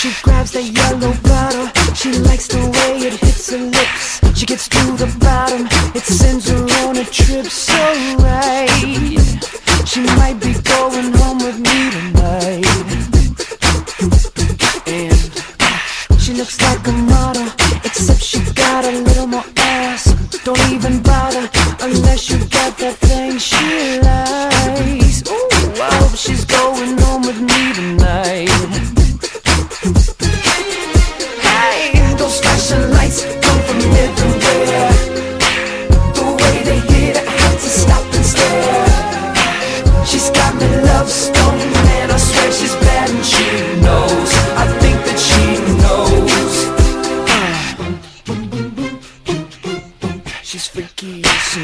She grabs the yellow bottle. She likes the way it hits her lips. She gets to the bottom. It sends her on a trip so right. She might be going home with me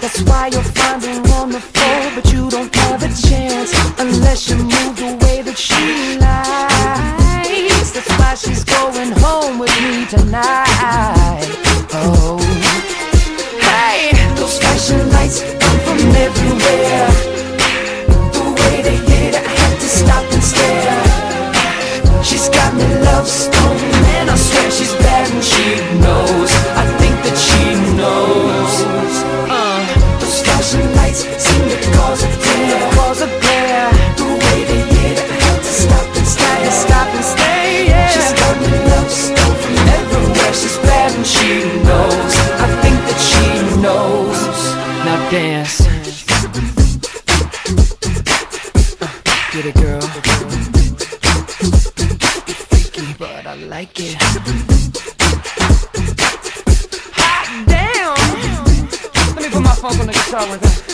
That's why you'll find her on the floor, but you don't have a chance unless you move the way that she likes. That's why she's going home with me tonight. Like it. Hot damn! Let me put my funk on the guitar with that.